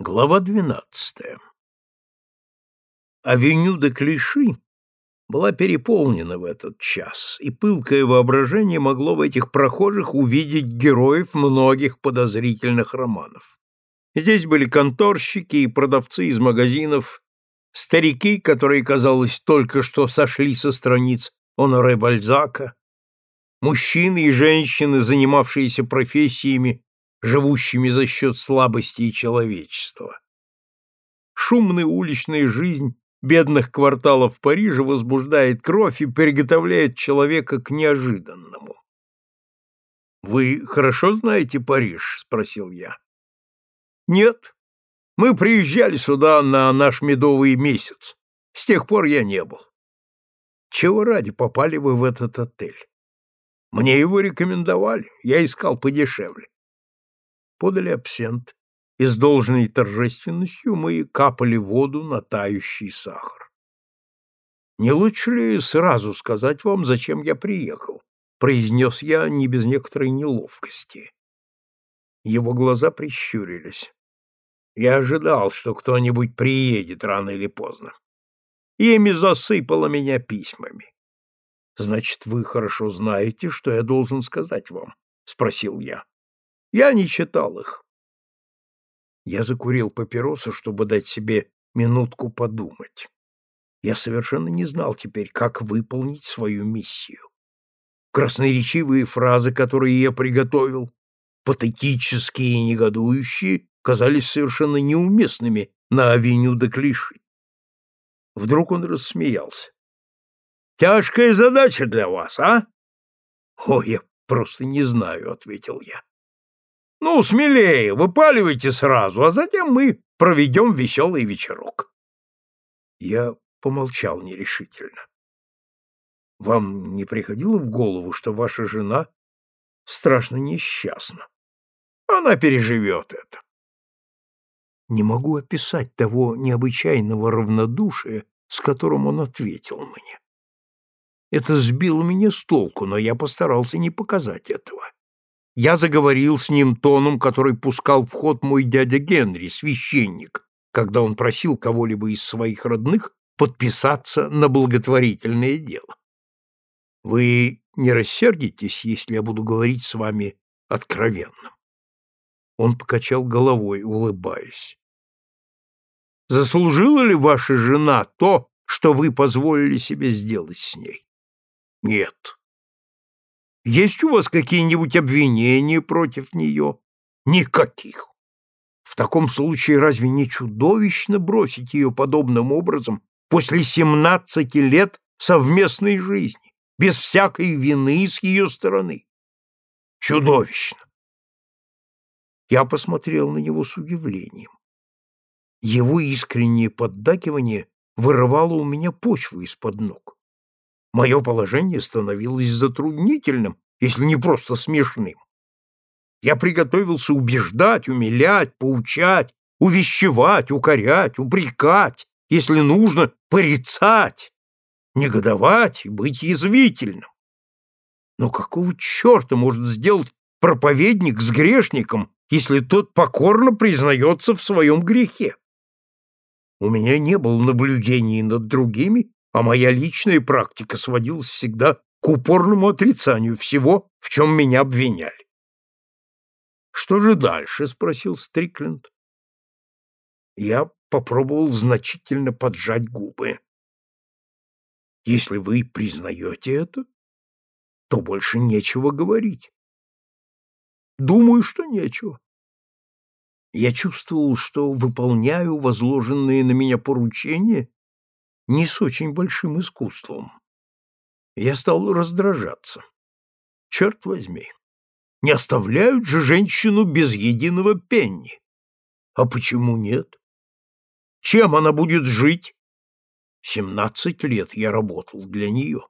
Глава двенадцатая. Авеню де Клиши была переполнена в этот час, и пылкое воображение могло в этих прохожих увидеть героев многих подозрительных романов. Здесь были конторщики и продавцы из магазинов, старики, которые, казалось, только что сошли со страниц Оноре Бальзака, мужчины и женщины, занимавшиеся профессиями, живущими за счет слабости человечества. Шумная уличная жизнь бедных кварталов Парижа возбуждает кровь и приготовляет человека к неожиданному. «Вы хорошо знаете Париж?» — спросил я. «Нет. Мы приезжали сюда на наш медовый месяц. С тех пор я не был. Чего ради попали вы в этот отель? Мне его рекомендовали, я искал подешевле подали абсент, и с должной торжественностью мы капали воду на тающий сахар. «Не лучше ли сразу сказать вам, зачем я приехал?» — произнес я не без некоторой неловкости. Его глаза прищурились. Я ожидал, что кто-нибудь приедет рано или поздно. Ими засыпало меня письмами. «Значит, вы хорошо знаете, что я должен сказать вам?» — спросил я. Я не читал их. Я закурил папиросу, чтобы дать себе минутку подумать. Я совершенно не знал теперь, как выполнить свою миссию. Красноречивые фразы, которые я приготовил, патетические и негодующие, казались совершенно неуместными на авеню де Клиши. Вдруг он рассмеялся. «Тяжкая задача для вас, а?» «О, я просто не знаю», — ответил я. Ну, смелее, выпаливайте сразу, а затем мы проведем веселый вечерок. Я помолчал нерешительно. Вам не приходило в голову, что ваша жена страшно несчастна? Она переживет это. Не могу описать того необычайного равнодушия, с которым он ответил мне. Это сбило меня с толку, но я постарался не показать этого. Я заговорил с ним тоном, который пускал в ход мой дядя Генри, священник, когда он просил кого-либо из своих родных подписаться на благотворительное дело. Вы не рассердитесь, если я буду говорить с вами откровенно. Он покачал головой, улыбаясь. Заслужила ли ваша жена то, что вы позволили себе сделать с ней? Нет. Есть у вас какие-нибудь обвинения против нее? Никаких. В таком случае разве не чудовищно бросить ее подобным образом после семнадцати лет совместной жизни, без всякой вины с ее стороны? Чудовищно. Я посмотрел на него с удивлением. Его искреннее поддакивание вырывало у меня почву из-под ног. Мое положение становилось затруднительным, если не просто смешным. Я приготовился убеждать, умилять, поучать, увещевать, укорять, упрекать, если нужно, порицать, негодовать и быть язвительным. Но какого черта может сделать проповедник с грешником, если тот покорно признается в своем грехе? У меня не было наблюдений над другими а моя личная практика сводилась всегда к упорному отрицанию всего, в чем меня обвиняли. «Что же дальше?» — спросил Стрикленд. Я попробовал значительно поджать губы. «Если вы признаете это, то больше нечего говорить». «Думаю, что нечего. Я чувствовал, что выполняю возложенные на меня поручения не с очень большим искусством. Я стал раздражаться. Черт возьми, не оставляют же женщину без единого пенни. А почему нет? Чем она будет жить? Семнадцать лет я работал для нее.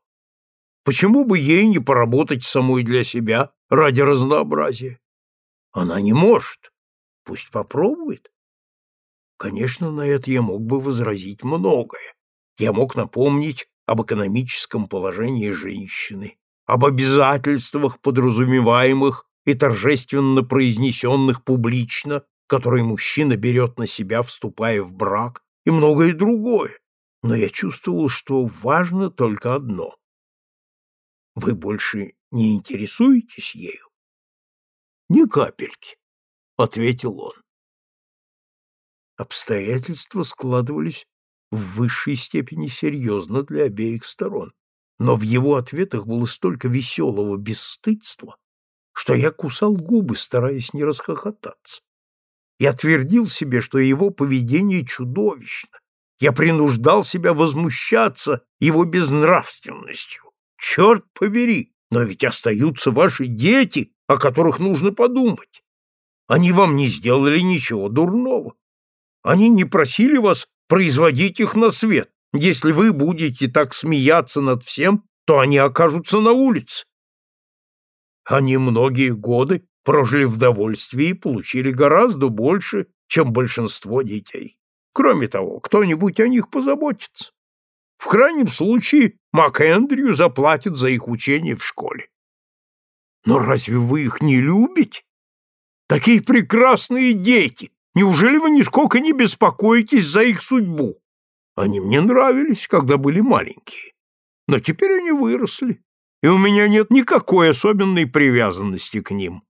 Почему бы ей не поработать самой для себя ради разнообразия? Она не может. Пусть попробует. Конечно, на это я мог бы возразить многое. Я мог напомнить об экономическом положении женщины, об обязательствах, подразумеваемых и торжественно произнесенных публично который мужчина берет на себя, вступая в брак, и многое другое. Но я чувствовал, что важно только одно. Вы больше не интересуетесь ею? Ни капельки, — ответил он. Обстоятельства складывались в высшей степени серьезно для обеих сторон, но в его ответах было столько веселого бесстыдства, что я кусал губы, стараясь не расхохотаться. Я твердил себе, что его поведение чудовищно. Я принуждал себя возмущаться его безнравственностью. Черт побери, но ведь остаются ваши дети, о которых нужно подумать. Они вам не сделали ничего дурного. Они не просили вас производить их на свет. Если вы будете так смеяться над всем, то они окажутся на улице. Они многие годы прожили в довольстве и получили гораздо больше, чем большинство детей. Кроме того, кто-нибудь о них позаботится. В крайнем случае Мак Эндрю заплатит за их учение в школе. Но разве вы их не любите? Такие прекрасные дети! Неужели вы нисколько не беспокоитесь за их судьбу? Они мне нравились, когда были маленькие. Но теперь они выросли, и у меня нет никакой особенной привязанности к ним.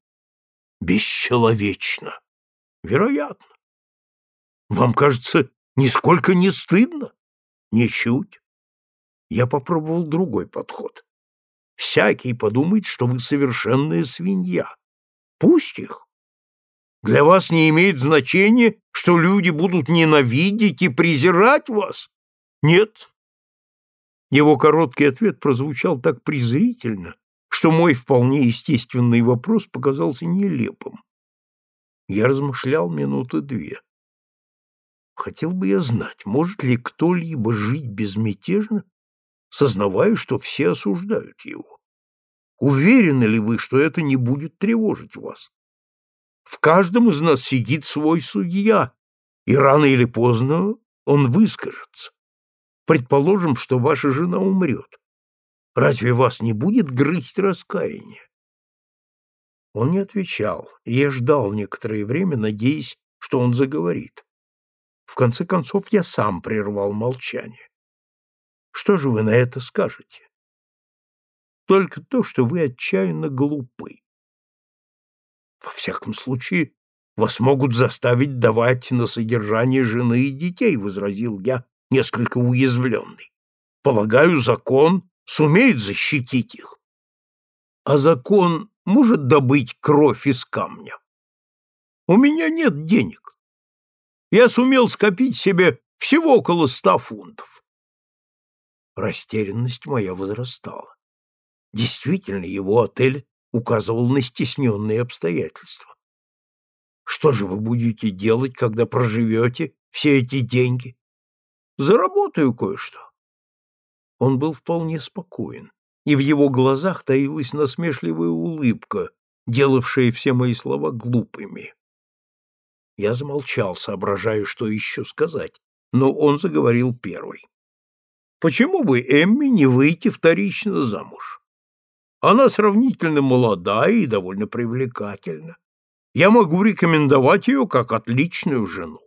Бесчеловечно. Вероятно. Вам кажется, нисколько не стыдно? Ничуть. Я попробовал другой подход. Всякий подумает, что вы совершенная свинья. Пусть их. Для вас не имеет значения, что люди будут ненавидеть и презирать вас? Нет, его короткий ответ прозвучал так презрительно, что мой вполне естественный вопрос показался нелепым. Я размышлял минуты две. Хотел бы я знать, может ли кто-либо жить безмятежно, сознавая, что все осуждают его. Уверены ли вы, что это не будет тревожить вас? В каждом из нас сидит свой судья, и рано или поздно он выскажется. Предположим, что ваша жена умрет. Разве вас не будет грызть раскаяние? Он не отвечал, и я ждал некоторое время, надеясь, что он заговорит. В конце концов, я сам прервал молчание. Что же вы на это скажете? Только то, что вы отчаянно глупы. Во всяком случае, вас могут заставить давать на содержание жены и детей, возразил я, несколько уязвленный. Полагаю, закон сумеет защитить их. А закон может добыть кровь из камня. У меня нет денег. Я сумел скопить себе всего около ста фунтов. Растерянность моя возрастала. Действительно, его отель указывал на стесненные обстоятельства. Что же вы будете делать, когда проживете все эти деньги? Заработаю кое-что. Он был вполне спокоен, и в его глазах таилась насмешливая улыбка, делавшая все мои слова глупыми. Я замолчал, соображая, что еще сказать, но он заговорил первый. Почему бы Эмми не выйти вторично замуж? Она сравнительно молода и довольно привлекательна. Я могу рекомендовать ее как отличную жену.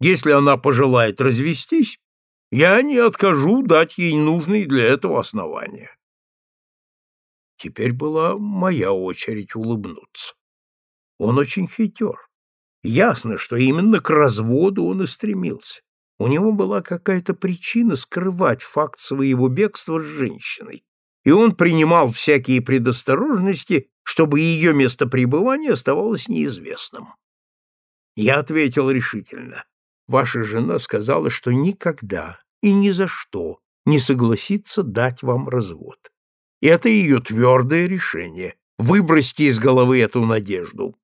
Если она пожелает развестись, я не откажу дать ей нужные для этого основания. Теперь была моя очередь улыбнуться. Он очень хитер. Ясно, что именно к разводу он и стремился. У него была какая-то причина скрывать факт своего бегства с женщиной, и он принимал всякие предосторожности, чтобы ее место пребывания оставалось неизвестным. Я ответил решительно. Ваша жена сказала, что никогда и ни за что не согласится дать вам развод. И это ее твердое решение. Выбросьте из головы эту надежду.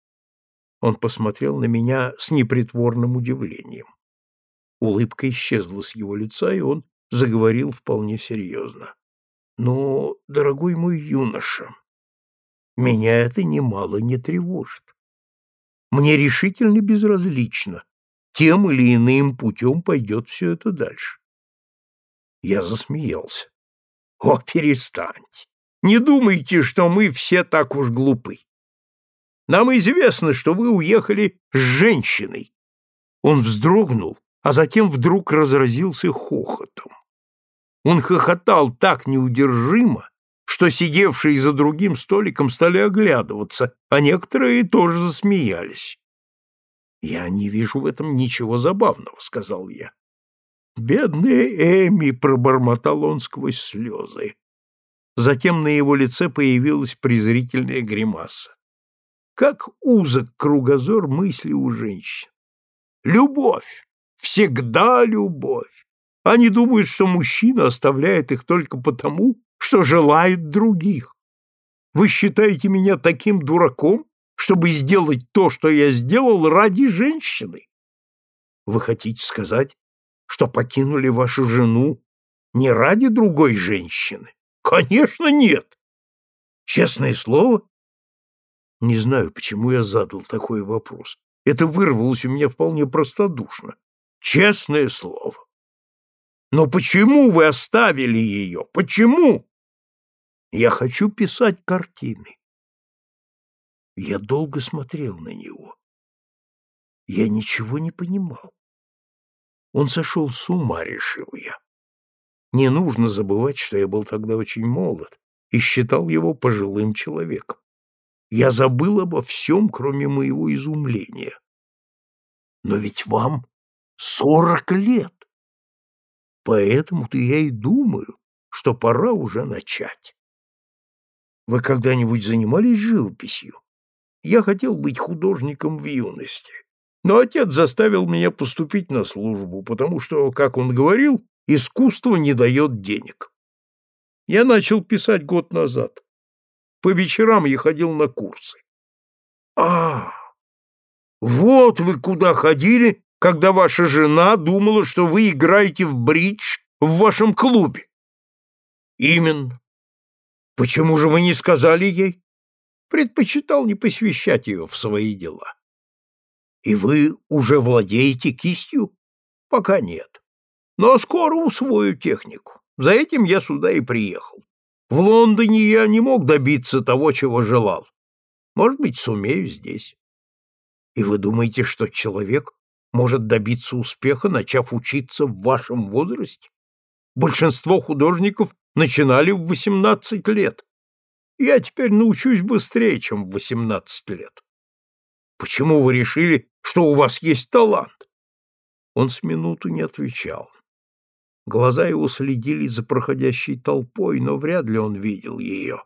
Он посмотрел на меня с непритворным удивлением. Улыбка исчезла с его лица, и он заговорил вполне серьезно. «Но, дорогой мой юноша, меня это немало не тревожит. Мне решительно безразлично, тем или иным путем пойдет все это дальше. Я засмеялся. О, перестаньте! Не думайте, что мы все так уж глупы. Нам известно, что вы уехали с женщиной. Он вздрогнул, а затем вдруг разразился хохотом. Он хохотал так неудержимо, что сидевшие за другим столиком стали оглядываться, а некоторые тоже засмеялись. «Я не вижу в этом ничего забавного», — сказал я. «Бедная Эми!» — пробормотал он сквозь слезы. Затем на его лице появилась презрительная гримаса. Как узок кругозор мысли у женщин. Любовь! Всегда любовь! Они думают, что мужчина оставляет их только потому, что желает других. Вы считаете меня таким дураком, чтобы сделать то, что я сделал ради женщины? Вы хотите сказать, что покинули вашу жену не ради другой женщины? Конечно, нет. Честное слово? Не знаю, почему я задал такой вопрос. Это вырвалось у меня вполне простодушно. Честное слово. Но почему вы оставили ее? Почему? Я хочу писать картины. Я долго смотрел на него. Я ничего не понимал. Он сошел с ума, решил я. Не нужно забывать, что я был тогда очень молод и считал его пожилым человеком. Я забыл обо всем, кроме моего изумления. Но ведь вам сорок лет. Поэтому-то я и думаю, что пора уже начать. Вы когда-нибудь занимались живописью? Я хотел быть художником в юности, но отец заставил меня поступить на службу, потому что, как он говорил, искусство не дает денег. Я начал писать год назад. По вечерам я ходил на курсы. А, вот вы куда ходили, когда ваша жена думала, что вы играете в бридж в вашем клубе. Именно. Почему же вы не сказали ей? Предпочитал не посвящать ее в свои дела. И вы уже владеете кистью? Пока нет. Но скоро усвою технику. За этим я сюда и приехал. В Лондоне я не мог добиться того, чего желал. Может быть, сумею здесь. И вы думаете, что человек может добиться успеха, начав учиться в вашем возрасте? Большинство художников начинали в 18 лет. Я теперь научусь быстрее, чем в 18 лет. Почему вы решили, что у вас есть талант? Он с минуту не отвечал. Глаза его следили за проходящей толпой, но вряд ли он видел ее.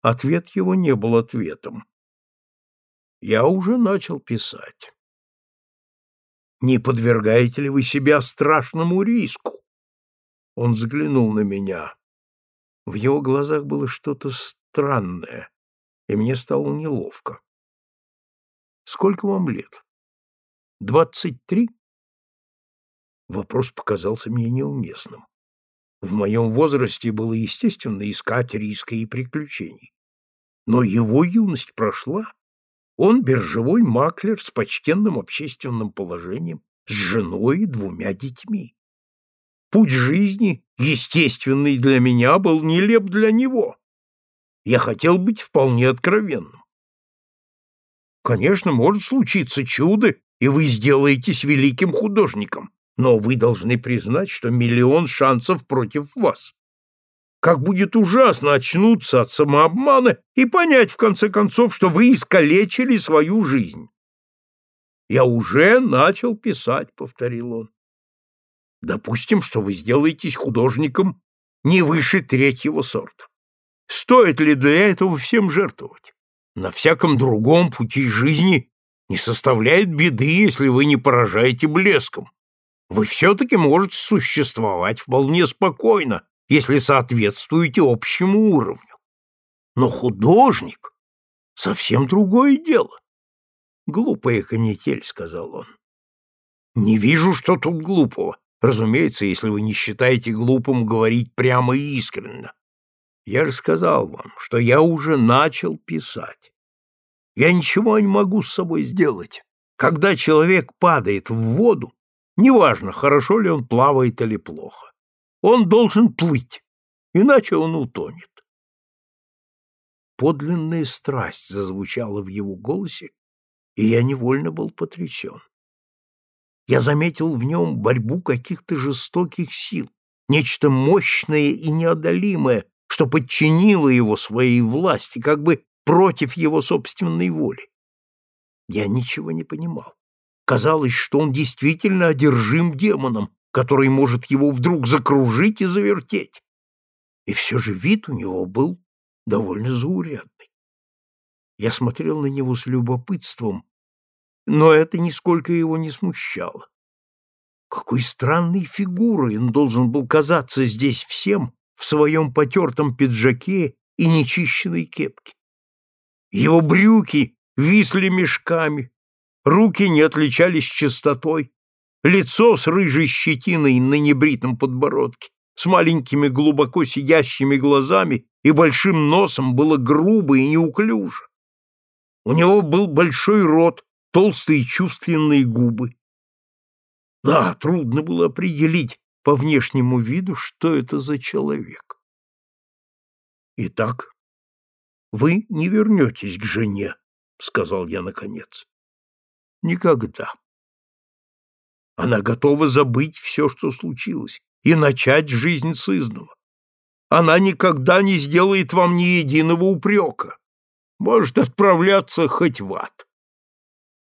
Ответ его не был ответом. Я уже начал писать. Не подвергаете ли вы себя страшному риску? Он взглянул на меня. В его глазах было что-то странное, и мне стало неловко. Сколько вам лет? Двадцать три? Вопрос показался мне неуместным. В моем возрасте было естественно искать риска и приключений. Но его юность прошла. Он биржевой маклер с почтенным общественным положением, с женой и двумя детьми. Путь жизни, естественный для меня, был нелеп для него. Я хотел быть вполне откровенным. Конечно, может случиться чудо, и вы сделаетесь великим художником, но вы должны признать, что миллион шансов против вас. Как будет ужасно очнуться от самообмана и понять, в конце концов, что вы искалечили свою жизнь. «Я уже начал писать», — повторил он. «Допустим, что вы сделаетесь художником не выше третьего сорта. Стоит ли для этого всем жертвовать? На всяком другом пути жизни не составляет беды, если вы не поражаете блеском вы все-таки можете существовать вполне спокойно, если соответствуете общему уровню. Но художник — совсем другое дело. Глупая канитель, — сказал он. Не вижу, что тут глупого. Разумеется, если вы не считаете глупым говорить прямо и искренно. Я же сказал вам, что я уже начал писать. Я ничего не могу с собой сделать. Когда человек падает в воду, Неважно, хорошо ли он плавает или плохо. Он должен плыть, иначе он утонет. подлинная страсть зазвучала в его голосе, и я невольно был потрясен. Я заметил в нем борьбу каких-то жестоких сил, нечто мощное и неодолимое, что подчинило его своей власти, как бы против его собственной воли. Я ничего не понимал. Казалось, что он действительно одержим демоном, который может его вдруг закружить и завертеть. И все же вид у него был довольно заурядный. Я смотрел на него с любопытством, но это нисколько его не смущало. Какой странной фигурой он должен был казаться здесь всем в своем потертом пиджаке и нечищенной кепке. Его брюки висли мешками, руки не отличались чистотой, лицо с рыжей щетиной на небритом подбородке, с маленькими глубоко сидящими глазами и большим носом было грубо и неуклюже. У него был большой рот, толстые чувственные губы. Да, трудно было определить по внешнему виду, что это за человек. Итак, вы не вернетесь к жене, сказал я наконец. Никогда. Она готова забыть все, что случилось, и начать жизнь с изного. Она никогда не сделает вам ни единого упрека. Может отправляться хоть в ад.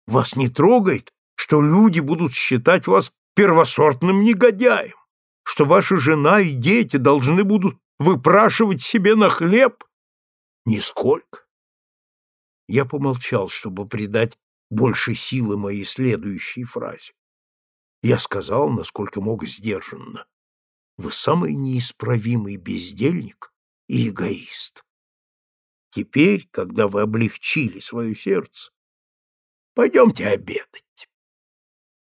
Вас не трогает, что люди будут считать вас первосортным негодяем, что ваша жена и дети должны будут выпрашивать себе на хлеб? Нисколько. Я помолчал, чтобы придать больше силы моей следующей фразе. Я сказал, насколько мог сдержанно. Вы самый неисправимый бездельник и эгоист. Теперь, когда вы облегчили свое сердце, пойдемте обедать.